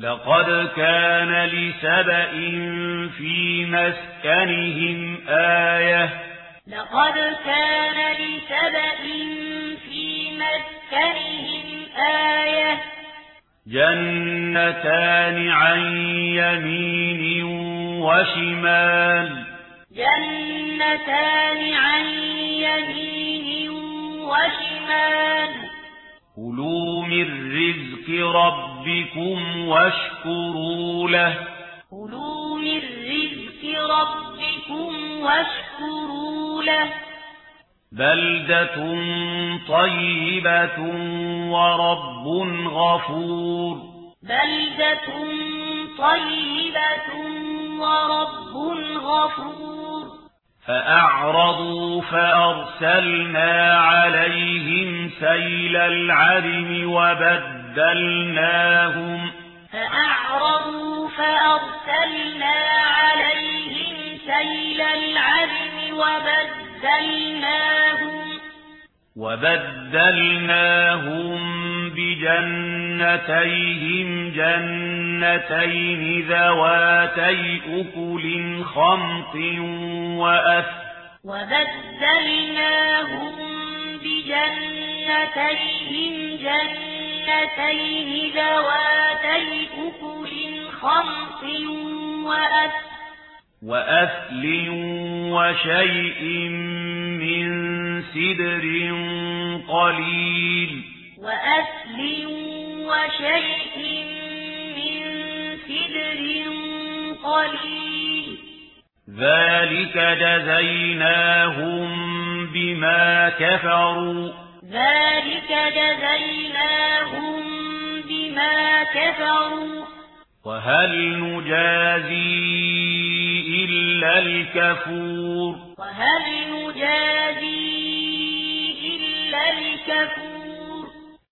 لقد كان لسبأ في مسكنهم آية. لقد كان لسبأ في مسكنهم آية. جنتان عن يمين وشمال. جنتان عن يمين وشمال. كلوا من رزق رب ربكم واشكروا له. كلوا من رزق ربكم واشكروا له. بلدة طيبة ورب غفور. بلدة طيبة ورب غفور. فأعرضوا فأرسلنا عليهم سيل العرم وبد فأرسلناهم فأعرضوا فأرسلنا عليهم سيل العلم وبدلناهم وبدلناهم بجنتيهم جنتين ذواتي أكل خمط وأثر وبدلناهم بجنتيهم جنتين اثنتين ذواتي أكل خمط وأثل وأثل وشيء من سدر قليل وأثل وشيء من سدر قليل ذلك جزيناهم بما كفروا ذلك جزيناهم بما كفروا ذلك جزيناهم بما كفروا. وهل نجازي إلا الكفور. وهل نجازي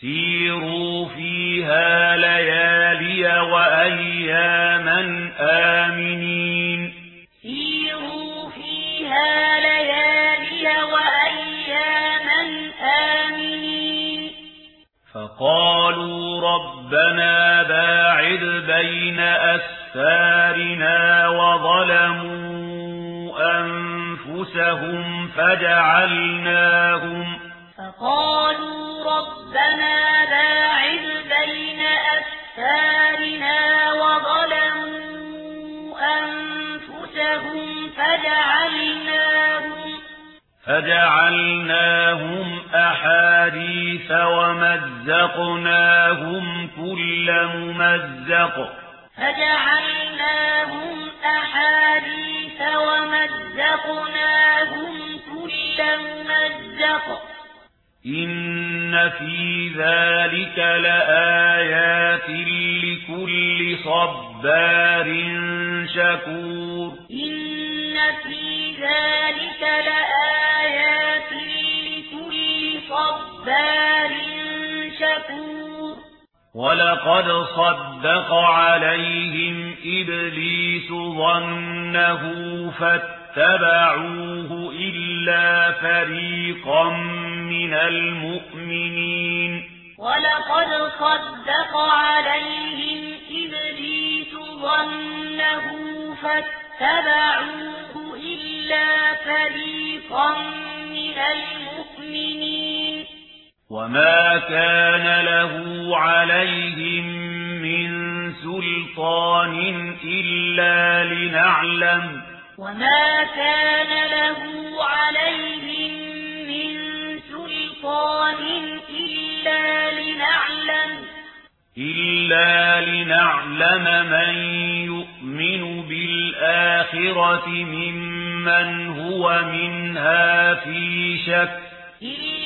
سيروا فيها ليالي وأياما آمنين. سيروا فيها ليالي وأياما آمنين. فقالوا ربنا باعد بين أسفارنا وظلموا أنفسهم فجعلناهم فجعلناهم أحاديث ومزقناهم كل ممزق فجعلناهم أحاديث ومزقناهم كل ممزق إن في ذلك لآيات لكل صبار شكور إن في ذلك لآيات جبار شكور. ولقد صدق عليهم إبليس ظنه فاتبعوه إلا فريقا من المؤمنين. ولقد صدق عليهم إبليس ظنه فاتبعوه إلا فريقا من المؤمنين. وما كان له عليهم من سلطان إلا لنعلم وما كان له عليهم من سلطان إلا لنعلم إلا لنعلم من يؤمن بالآخرة ممن هو منها في شك إلا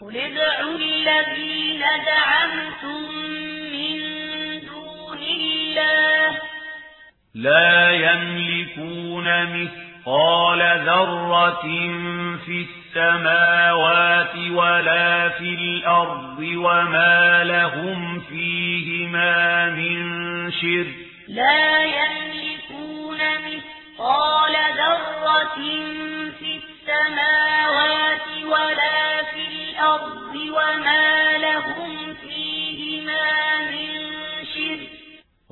قل ادعوا الذين دعمتم من دون الله لا يملكون مثقال ذرة في السماوات ولا في الأرض وما لهم فيهما من شر لا يملكون